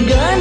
good.